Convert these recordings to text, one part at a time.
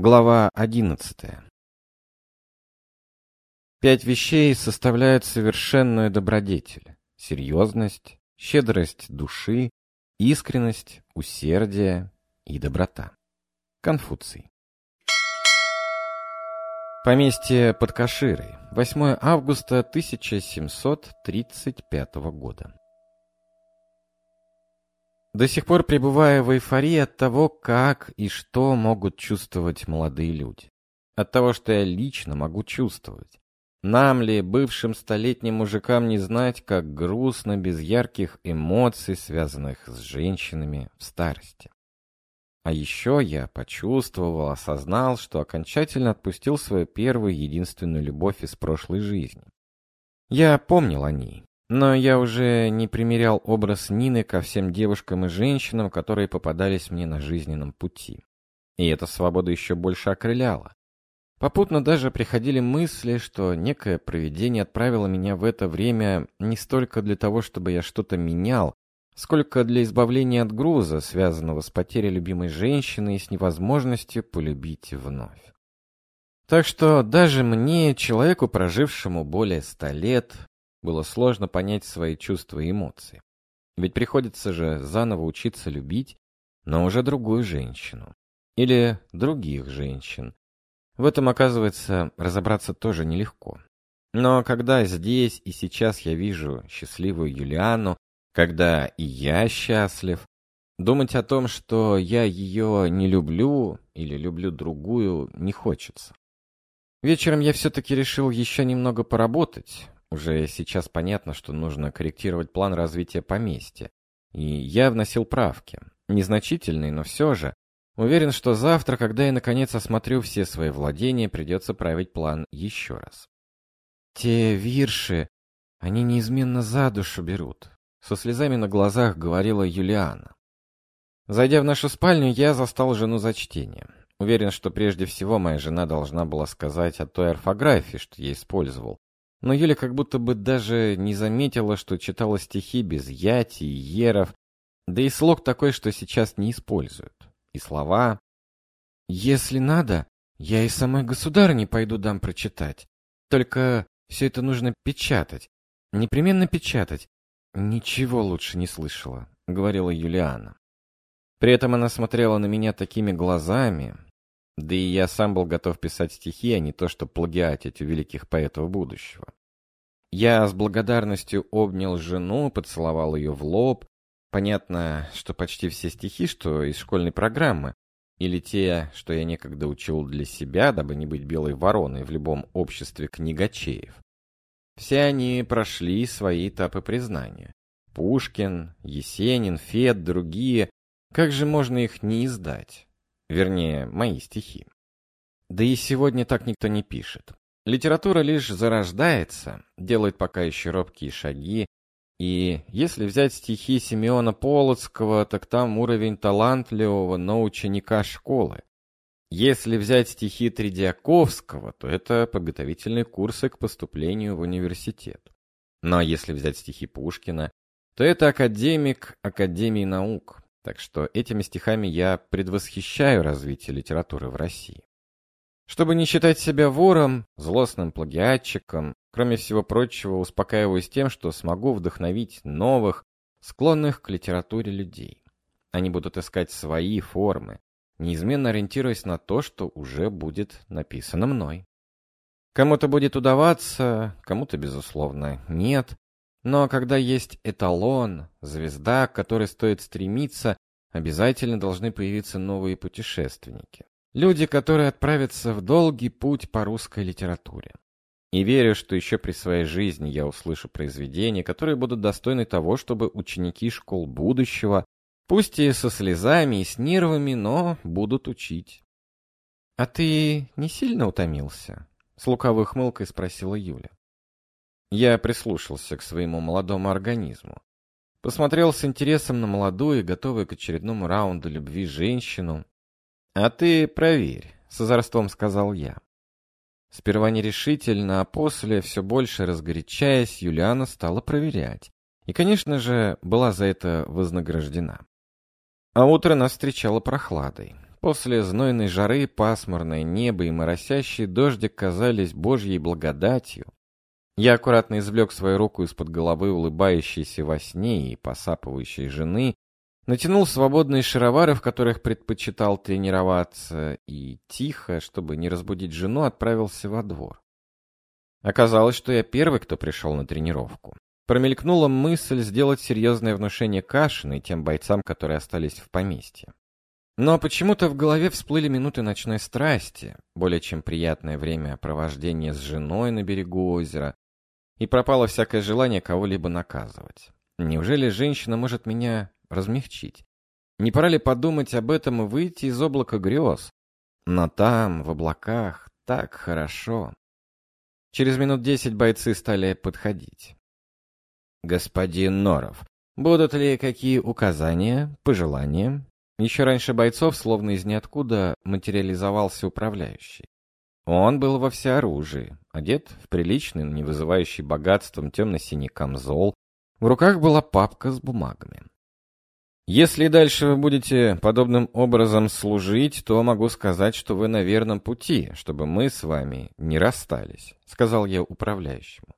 Глава 11. Пять вещей составляют совершенную добродетель. Серьезность, щедрость души, искренность, усердие и доброта. Конфуций. Поместье под Каширой. 8 августа 1735 года. До сих пор пребывая в эйфории от того, как и что могут чувствовать молодые люди. От того, что я лично могу чувствовать. Нам ли, бывшим столетним мужикам, не знать, как грустно без ярких эмоций, связанных с женщинами в старости? А еще я почувствовал, осознал, что окончательно отпустил свою первую единственную любовь из прошлой жизни. Я помнил о ней, но я уже не примерял образ Нины ко всем девушкам и женщинам, которые попадались мне на жизненном пути. И эта свобода еще больше окрыляла. Попутно даже приходили мысли, что некое провидение отправило меня в это время не столько для того, чтобы я что-то менял, сколько для избавления от груза, связанного с потерей любимой женщины и с невозможностью полюбить вновь. Так что даже мне, человеку, прожившему более ста лет, было сложно понять свои чувства и эмоции. Ведь приходится же заново учиться любить, но уже другую женщину. Или других женщин. В этом, оказывается, разобраться тоже нелегко. Но когда здесь и сейчас я вижу счастливую Юлиану, когда и я счастлив, думать о том, что я ее не люблю или люблю другую, не хочется. Вечером я все-таки решил еще немного поработать, уже сейчас понятно, что нужно корректировать план развития поместья. И я вносил правки. Незначительные, но все же. Уверен, что завтра, когда я наконец осмотрю все свои владения, придется править план еще раз. Те вирши, они неизменно за душу берут. Со слезами на глазах говорила Юлиана. Зайдя в нашу спальню, я застал жену за чтением. Уверен, что прежде всего моя жена должна была сказать о той орфографии, что я использовал, но Юля как будто бы даже не заметила, что читала стихи без яти и еров, да и слог такой, что сейчас не используют. И слова... «Если надо, я и самой государыне пойду дам прочитать. Только все это нужно печатать. Непременно печатать. Ничего лучше не слышала», — говорила Юлиана. При этом она смотрела на меня такими глазами, да и я сам был готов писать стихи, а не то, что плагиатить у великих поэтов будущего. Я с благодарностью обнял жену, поцеловал ее в лоб. Понятно, что почти все стихи, что из школьной программы, или те, что я некогда учил для себя, дабы не быть белой вороной в любом обществе книгачеев. Все они прошли свои этапы признания. Пушкин, Есенин, Фет, другие. Как же можно их не издать? Вернее, мои стихи. Да и сегодня так никто не пишет. Литература лишь зарождается, делает пока еще робкие шаги, и если взять стихи Симеона Полоцкого, так там уровень талантливого, но ученика школы. Если взять стихи Тредиаковского, то это подготовительные курсы к поступлению в университет. А если взять стихи Пушкина, то это академик Академии наук. Так что этими стихами я предвосхищаю развитие литературы в России. Чтобы не считать себя вором, злостным плагиатчиком, кроме всего прочего, успокаиваюсь тем, что смогу вдохновить новых, склонных к литературе людей. Они будут искать свои формы, неизменно ориентируясь на то, что уже будет написано мной. Кому-то будет удаваться, кому-то, безусловно, нет, но когда есть эталон, звезда, к которой стоит стремиться, обязательно должны появиться новые путешественники. Люди, которые отправятся в долгий путь по русской литературе. И верю, что еще при своей жизни я услышу произведения, которые будут достойны того, чтобы ученики школ будущего, пусть и со слезами и с нервами, но будут учить. «А ты не сильно утомился?» — с лукавой хмылкой спросила Юля. Я прислушался к своему молодому организму. Посмотрел с интересом на молодую готовую к очередному раунду любви женщину. «А ты проверь», — с озорством сказал я. Сперва нерешительно, а после, все больше разгорячаясь, Юлиана стала проверять. И, конечно же, была за это вознаграждена. А утро нас встречало прохладой. После знойной жары пасмурное небо и моросящий дождик казались божьей благодатью. Я аккуратно извлек свою руку из-под головы улыбающейся во сне и посапывающей жены, натянул свободные шаровары, в которых предпочитал тренироваться, и тихо, чтобы не разбудить жену, отправился во двор. Оказалось, что я первый, кто пришел на тренировку. Промелькнула мысль сделать серьезное внушение Кашину и тем бойцам, которые остались в поместье. Но почему-то в голове всплыли минуты ночной страсти, более чем приятное время провождения с женой на берегу озера, и пропало всякое желание кого-либо наказывать. Неужели женщина может меня размягчить? Не пора ли подумать об этом и выйти из облака грез? Но там, в облаках, так хорошо. Через минут десять бойцы стали подходить. «Господин Норов, будут ли какие указания, пожелания?» Еще раньше бойцов, словно из ниоткуда, материализовался управляющий. Он был во всеоружии, одет в приличный, не вызывающий богатством темно-синий камзол. В руках была папка с бумагами. Если дальше вы будете подобным образом служить, то могу сказать, что вы на верном пути, чтобы мы с вами не расстались, сказал я управляющему.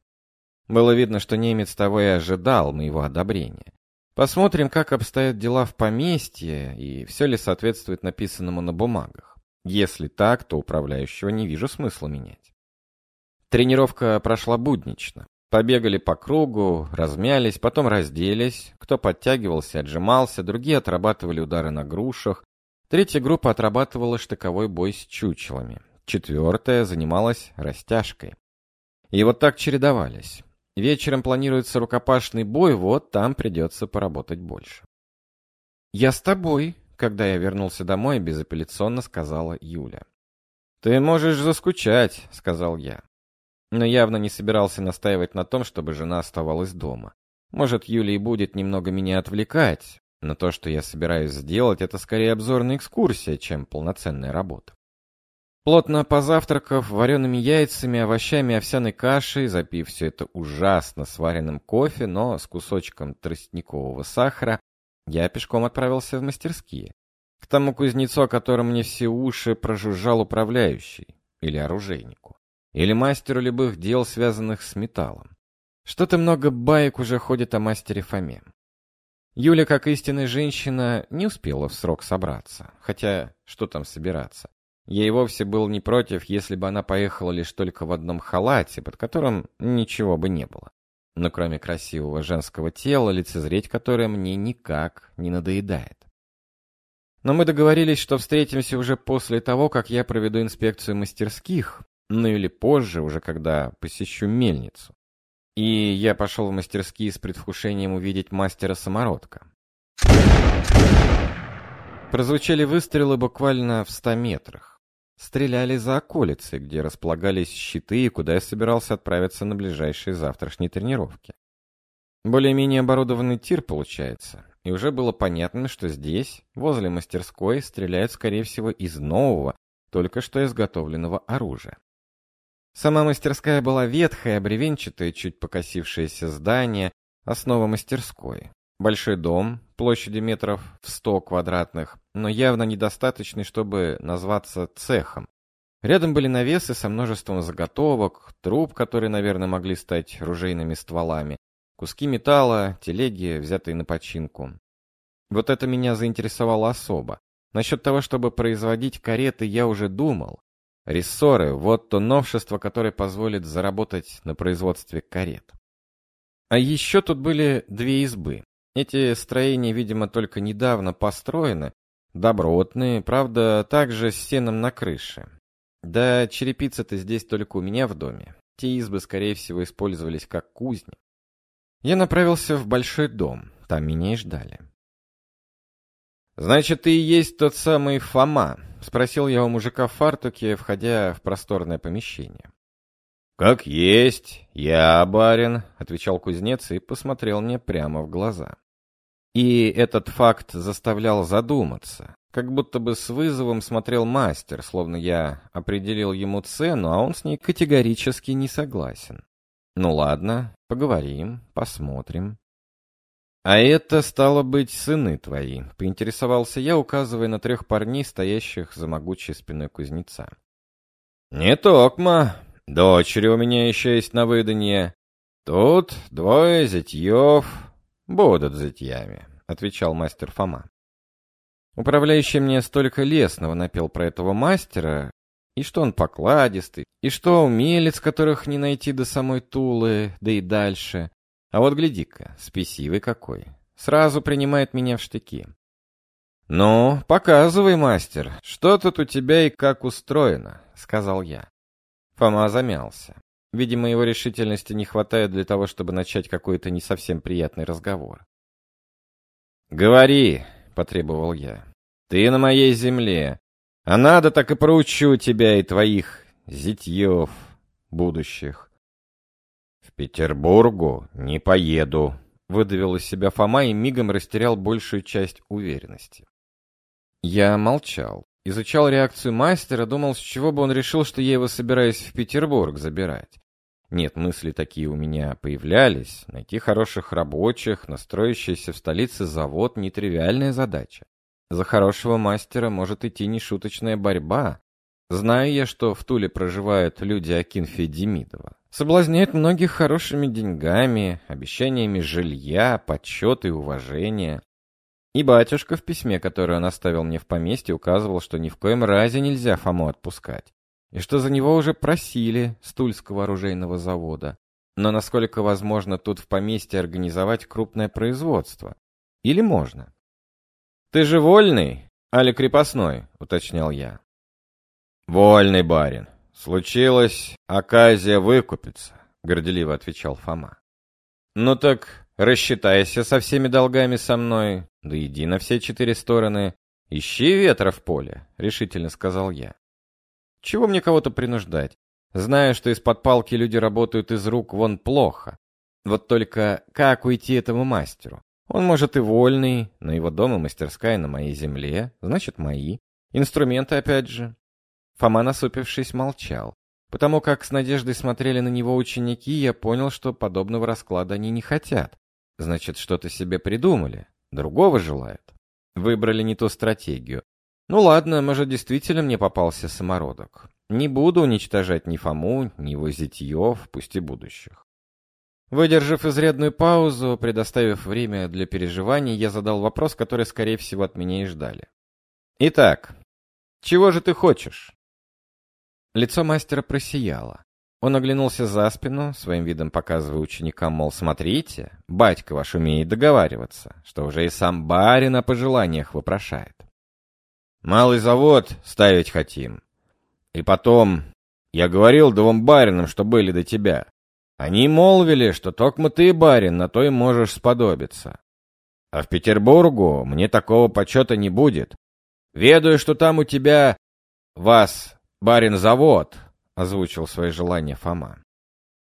Было видно, что немец того и ожидал моего одобрения. Посмотрим, как обстоят дела в поместье и все ли соответствует написанному на бумагах. Если так, то управляющего не вижу смысла менять. Тренировка прошла буднично. Побегали по кругу, размялись, потом разделись. Кто подтягивался, отжимался, другие отрабатывали удары на грушах. Третья группа отрабатывала штыковой бой с чучелами. Четвертая занималась растяжкой. И вот так чередовались. Вечером планируется рукопашный бой, вот там придется поработать больше. «Я с тобой», когда я вернулся домой, безапелляционно сказала Юля. «Ты можешь заскучать», — сказал я. Но явно не собирался настаивать на том, чтобы жена оставалась дома. Может, Юля и будет немного меня отвлекать, но то, что я собираюсь сделать, это скорее обзорная экскурсия, чем полноценная работа. Плотно позавтракав вареными яйцами, овощами, овсяной кашей, запив все это ужасно сваренным кофе, но с кусочком тростникового сахара, я пешком отправился в мастерские. К тому кузнецу, о котором мне все уши прожужжал управляющий, или оружейнику, или мастеру любых дел, связанных с металлом. Что-то много баек уже ходит о мастере Фоме. Юля, как истинная женщина, не успела в срок собраться. Хотя, что там собираться? Я и вовсе был не против, если бы она поехала лишь только в одном халате, под которым ничего бы не было но кроме красивого женского тела, лицезреть которое мне никак не надоедает. Но мы договорились, что встретимся уже после того, как я проведу инспекцию мастерских, ну или позже, уже когда посещу мельницу. И я пошел в мастерские с предвкушением увидеть мастера-самородка. Прозвучали выстрелы буквально в ста метрах. Стреляли за околицей, где располагались щиты и куда я собирался отправиться на ближайшие завтрашние тренировки. Более-менее оборудованный тир получается, и уже было понятно, что здесь, возле мастерской, стреляют, скорее всего, из нового, только что изготовленного оружия. Сама мастерская была ветхая, бревенчатое, чуть покосившееся здание, основа мастерской. Большой дом, площадью метров в сто квадратных, но явно недостаточный, чтобы назваться цехом. Рядом были навесы со множеством заготовок, труб, которые, наверное, могли стать ружейными стволами, куски металла, телеги, взятые на починку. Вот это меня заинтересовало особо. Насчет того, чтобы производить кареты, я уже думал. Рессоры — вот то новшество, которое позволит заработать на производстве карет. А еще тут были две избы. Эти строения, видимо, только недавно построены, добротные, правда, также с сеном на крыше. Да, черепица-то здесь только у меня в доме. Те избы, скорее всего, использовались как кузни. Я направился в большой дом, там меня и ждали. «Значит, ты и есть тот самый Фома?» — спросил я у мужика в фартуке, входя в просторное помещение. «Как есть, я барин», — отвечал кузнец и посмотрел мне прямо в глаза. И этот факт заставлял задуматься, как будто бы с вызовом смотрел мастер, словно я определил ему цену, а он с ней категорически не согласен. Ну ладно, поговорим, посмотрим. «А это, стало быть, сыны твои», — поинтересовался я, указывая на трех парней, стоящих за могучей спиной кузнеца. «Не токма. Дочери у меня еще есть на выданье. Тут двое зятьев будут зятьями», — отвечал мастер Фома. Управляющий мне столько лесного напел про этого мастера, и что он покладистый, и что умелец, которых не найти до самой Тулы, да и дальше. А вот гляди-ка, спесивый какой. Сразу принимает меня в штыки. «Ну, показывай, мастер, что тут у тебя и как устроено», — сказал я. Фома замялся. Видимо, его решительности не хватает для того, чтобы начать какой-то не совсем приятный разговор. «Говори», — потребовал я. «Ты на моей земле, а надо так и проучу тебя и твоих зятьев будущих. Петербургу не поеду», — выдавил из себя Фома и мигом растерял большую часть уверенности. Я молчал. Изучал реакцию мастера, думал, с чего бы он решил, что я его собираюсь в Петербург забирать. Нет, мысли такие у меня появлялись. Найти хороших рабочих, настроящийся в столице завод — нетривиальная задача. За хорошего мастера может идти нешуточная борьба. Знаю я, что в Туле проживают люди Акинфи Демидова. Соблазняет многих хорошими деньгами, обещаниями жилья, почета и уважения. И батюшка в письме, которое он оставил мне в поместье, указывал, что ни в коем разе нельзя Фому отпускать. И что за него уже просили с Тульского оружейного завода. Но насколько возможно тут в поместье организовать крупное производство? Или можно? «Ты же вольный, али крепостной?» — уточнял я. «Вольный барин», «Случилось, оказия выкупиться», — горделиво отвечал Фома. «Ну так рассчитайся со всеми долгами со мной, да иди на все четыре стороны. Ищи ветра в поле», — решительно сказал я. «Чего мне кого-то принуждать? Знаю, что из-под палки люди работают из рук вон плохо. Вот только как уйти этому мастеру? Он, может, и вольный, но его дом и мастерская на моей земле, значит, мои. Инструменты, опять же. Фома, насупившись, молчал. Потому как с надеждой смотрели на него ученики, я понял, что подобного расклада они не хотят. Значит, что-то себе придумали. Другого желают. Выбрали не ту стратегию. Ну ладно, может, действительно мне попался самородок. Не буду уничтожать ни Фому, ни его зятьев, пусть и будущих. Выдержав изрядную паузу, предоставив время для переживаний, я задал вопрос, который, скорее всего, от меня и ждали. «Итак, чего же ты хочешь?» Лицо мастера просияло. Он оглянулся за спину, своим видом показывая ученикам, мол, смотрите, батька ваш умеет договариваться, что уже и сам барин о пожеланиях вопрошает. Малый завод ставить хотим. И потом, я говорил двум баринам, что были до тебя. Они молвили, что токмо ты, барин, на то и можешь сподобиться. А в Петербургу мне такого почета не будет. Ведаю, что там у тебя вас «Барин завод», — озвучил свои желания Фома.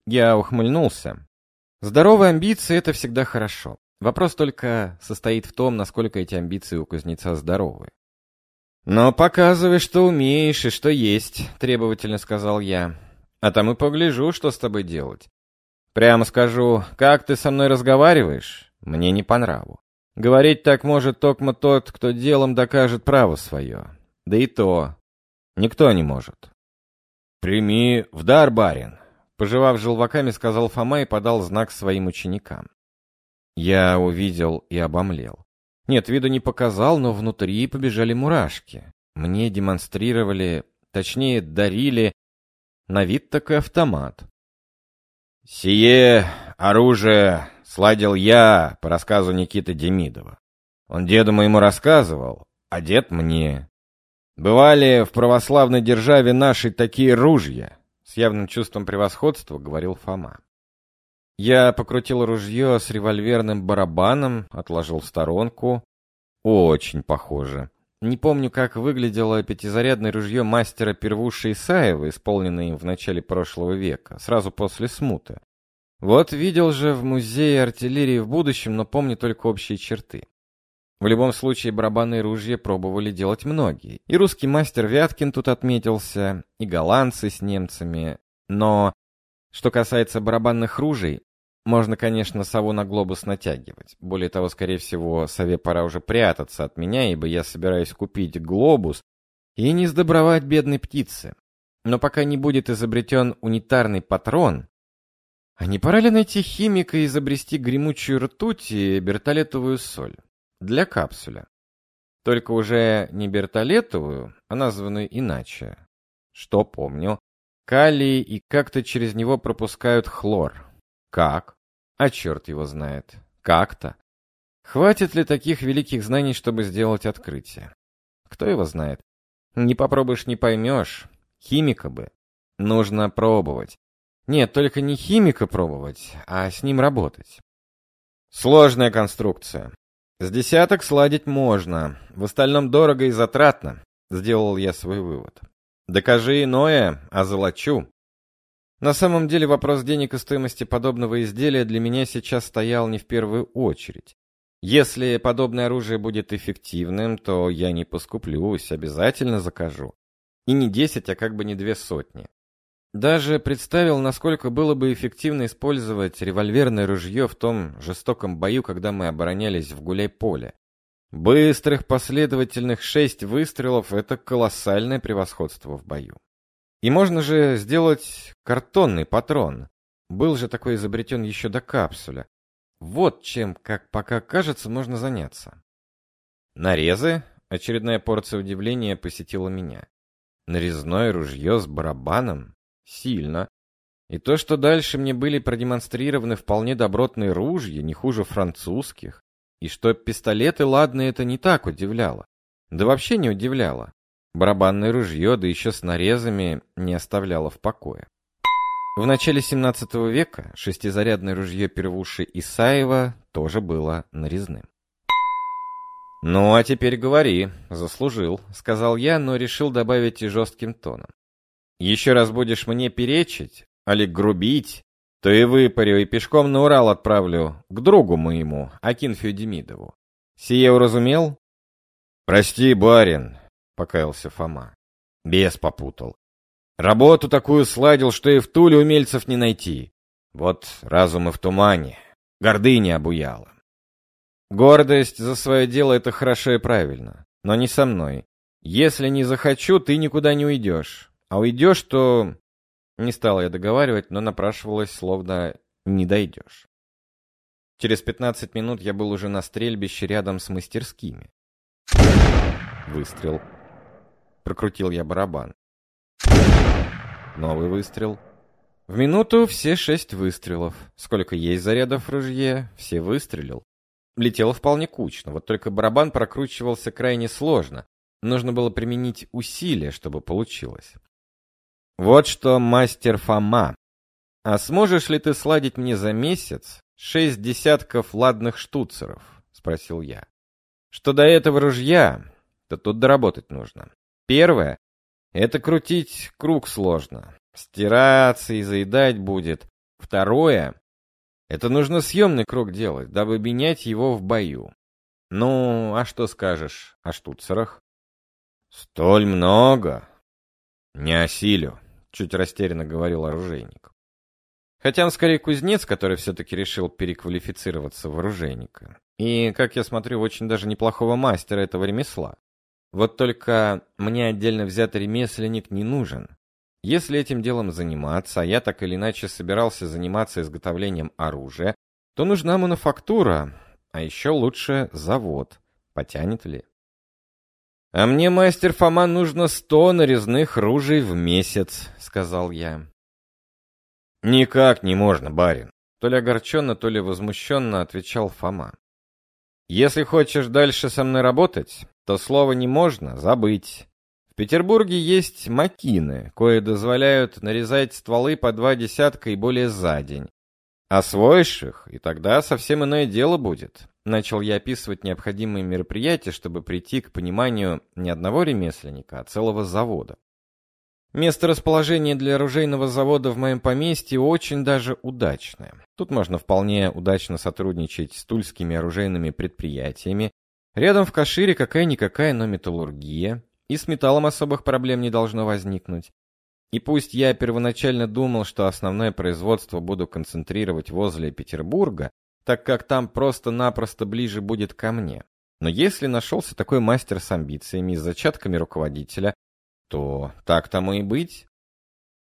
Я ухмыльнулся. Здоровые амбиции — это всегда хорошо. Вопрос только состоит в том, насколько эти амбиции у кузнеца здоровы. «Но показывай, что умеешь и что есть», — требовательно сказал я. «А там и погляжу, что с тобой делать. Прямо скажу, как ты со мной разговариваешь, мне не по нраву. Говорить так может только тот, кто делом докажет право свое. Да и то, Никто не может. «Прими в дар, барин!» Пожевав желваками, сказал Фома и подал знак своим ученикам. Я увидел и обомлел. Нет, виду не показал, но внутри побежали мурашки. Мне демонстрировали, точнее, дарили на вид такой автомат. «Сие оружие сладил я по рассказу Никиты Демидова. Он деду моему рассказывал, а дед мне. «Бывали в православной державе нашей такие ружья», — с явным чувством превосходства говорил Фома. Я покрутил ружье с револьверным барабаном, отложил в сторонку. Очень похоже. Не помню, как выглядело пятизарядное ружье мастера Первуши Исаева, исполненное им в начале прошлого века, сразу после смуты. Вот видел же в музее артиллерии в будущем, но помню только общие черты. В любом случае, барабанные ружья пробовали делать многие. И русский мастер Вяткин тут отметился, и голландцы с немцами. Но, что касается барабанных ружей, Можно, конечно, сову на глобус натягивать. Более того, скорее всего, сове пора уже прятаться от меня, ибо я собираюсь купить глобус и не сдобровать бедной птицы. Но пока не будет изобретен унитарный патрон, а не пора ли найти химика и изобрести гремучую ртуть и бертолетовую соль? Для капсуля. Только уже не бертолетовую, а названную иначе. Что помню? Калий и как-то через него пропускают хлор. Как? А черт его знает. Как-то. Хватит ли таких великих знаний, чтобы сделать открытие? Кто его знает? Не попробуешь, не поймешь. Химика бы. Нужно пробовать. Нет, только не химика пробовать, а с ним работать. Сложная конструкция. С десяток сладить можно, в остальном дорого и затратно, сделал я свой вывод. Докажи иное, а золочу. На самом деле вопрос денег и стоимости подобного изделия для меня сейчас стоял не в первую очередь. Если подобное оружие будет эффективным, то я не поскуплюсь, обязательно закажу. И не десять, а как бы не две сотни. Даже представил, насколько было бы эффективно использовать револьверное ружье в том жестоком бою, когда мы оборонялись в гуляй-поле. Быстрых последовательных шесть выстрелов — это колоссальное превосходство в бою. И можно же сделать картонный патрон. Был же такой изобретен еще до капсуля. Вот чем, как пока кажется, можно заняться. Нарезы? Очередная порция удивления посетила меня. Нарезное ружье с барабаном? Сильно. И то, что дальше мне были продемонстрированы вполне добротные ружья, не хуже французских, и что пистолеты ладные, это не так удивляло. Да вообще не удивляло. Барабанное ружье, да еще с нарезами, не оставляло в покое. В начале 17 века шестизарядное ружье первуши Исаева тоже было нарезным. «Ну, а теперь говори, заслужил», — сказал я, но решил добавить и жестким тоном. «Еще раз будешь мне перечить, али грубить, то и выпарю, и пешком на Урал отправлю, к другу моему, Акинфию Демидову. Сие уразумел?» «Прости, барин, покаялся Фома. Бес попутал. Работу такую сладил, что и в Туле умельцев не найти. Вот разум и в тумане. Гордыня обуяла. Гордость за свое дело — это хорошо и правильно. Но не со мной. Если не захочу, ты никуда не уйдешь. А уйдешь, то... Не стал я договаривать, но напрашивалось, словно не дойдешь. Через пятнадцать минут я был уже на стрельбище рядом с мастерскими. Выстрел. Прокрутил я барабан. Новый выстрел. В минуту все шесть выстрелов. Сколько есть зарядов в ружье, все выстрелил. Летело вполне кучно, вот только барабан прокручивался крайне сложно. Нужно было применить усилия, чтобы получилось. Вот что, мастер Фома. А сможешь ли ты сладить мне за месяц шесть десятков ладных штуцеров? Спросил я. Что до этого ружья, то тут доработать нужно. Первое — это крутить круг сложно. Стираться и заедать будет. Второе — это нужно съемный круг делать, дабы менять его в бою. Ну, а что скажешь о штуцерах? Столь много. Не осилю, чуть растерянно говорил оружейник. Хотя он скорее кузнец, который все-таки решил переквалифицироваться в оружейника. И, как я смотрю, очень даже неплохого мастера этого ремесла. Вот только мне отдельно взятый ремесленник не нужен. Если этим делом заниматься, а я так или иначе собирался заниматься изготовлением оружия, то нужна мануфактура, а еще лучше завод. Потянет ли? «А мне, мастер Фома, нужно сто нарезных ружей в месяц», — сказал я. «Никак не можно, барин», — то ли огорченно, то ли возмущенно отвечал Фома. «Если хочешь дальше со мной работать, то слово «не можно» забыть. В Петербурге есть макины, кое дозволяют нарезать стволы по два десятка и более за день. Освоишь их, и тогда совсем иное дело будет. Начал я описывать необходимые мероприятия, чтобы прийти к пониманию не одного ремесленника, а целого завода. Место расположения для оружейного завода в моем поместье очень даже удачное. Тут можно вполне удачно сотрудничать с тульскими оружейными предприятиями, Рядом в Кашире какая-никакая, но металлургия, и с металлом особых проблем не должно возникнуть. И пусть я первоначально думал, что основное производство буду концентрировать возле Петербурга, так как там просто-напросто ближе будет ко мне. Но если нашелся такой мастер с амбициями и зачатками руководителя, то так тому и быть.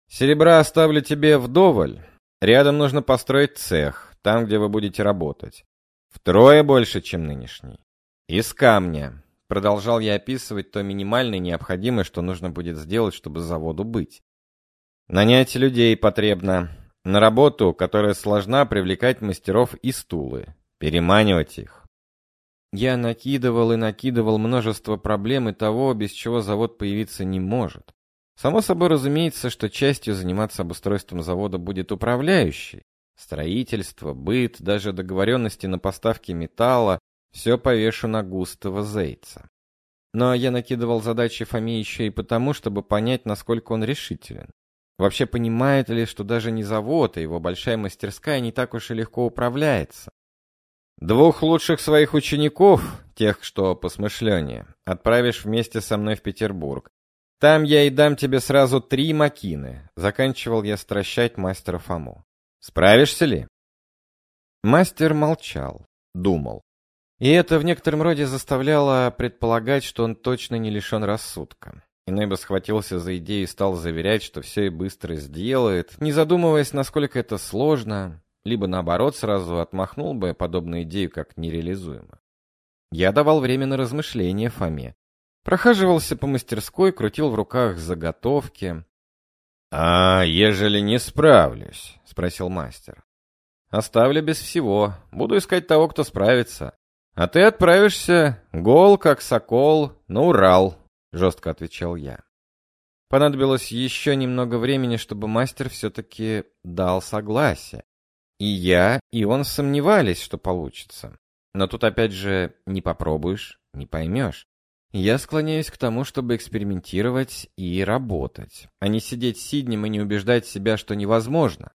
Серебра оставлю тебе вдоволь. Рядом нужно построить цех, там, где вы будете работать. Втрое больше, чем нынешний. Из камня. Продолжал я описывать то минимальное необходимое, что нужно будет сделать, чтобы заводу быть. Нанять людей потребно. На работу, которая сложна, привлекать мастеров и стулы. Переманивать их. Я накидывал и накидывал множество проблем и того, без чего завод появиться не может. Само собой разумеется, что частью заниматься обустройством завода будет управляющий. Строительство, быт, даже договоренности на поставки металла – все повешу на густого зайца. Но я накидывал задачи Фоме еще и потому, чтобы понять, насколько он решителен. Вообще понимает ли, что даже не завод, а его большая мастерская не так уж и легко управляется. Двух лучших своих учеников, тех, что посмышленнее, отправишь вместе со мной в Петербург. Там я и дам тебе сразу три макины. Заканчивал я стращать мастера Фому. Справишься ли? Мастер молчал, думал. И это в некотором роде заставляло предполагать, что он точно не лишен рассудка. Иной бы схватился за идею и стал заверять, что все и быстро сделает, не задумываясь, насколько это сложно, либо наоборот сразу отмахнул бы подобную идею как нереализуемую. Я давал время на размышления Фоме. Прохаживался по мастерской, крутил в руках заготовки. «А ежели не справлюсь?» — спросил мастер. «Оставлю без всего. Буду искать того, кто справится. А ты отправишься, гол, как сокол, на Урал. — жестко отвечал я. Понадобилось еще немного времени, чтобы мастер все-таки дал согласие. И я, и он сомневались, что получится. Но тут опять же не попробуешь, не поймешь. Я склоняюсь к тому, чтобы экспериментировать и работать, а не сидеть сиднем и не убеждать себя, что невозможно.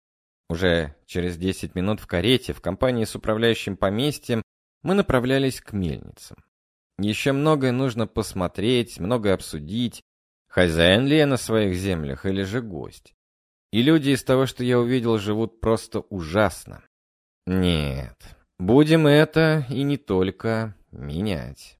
Уже через 10 минут в карете в компании с управляющим поместьем мы направлялись к мельницам. Еще многое нужно посмотреть, многое обсудить. Хозяин ли я на своих землях или же гость? И люди из того, что я увидел, живут просто ужасно. Нет, будем это и не только менять.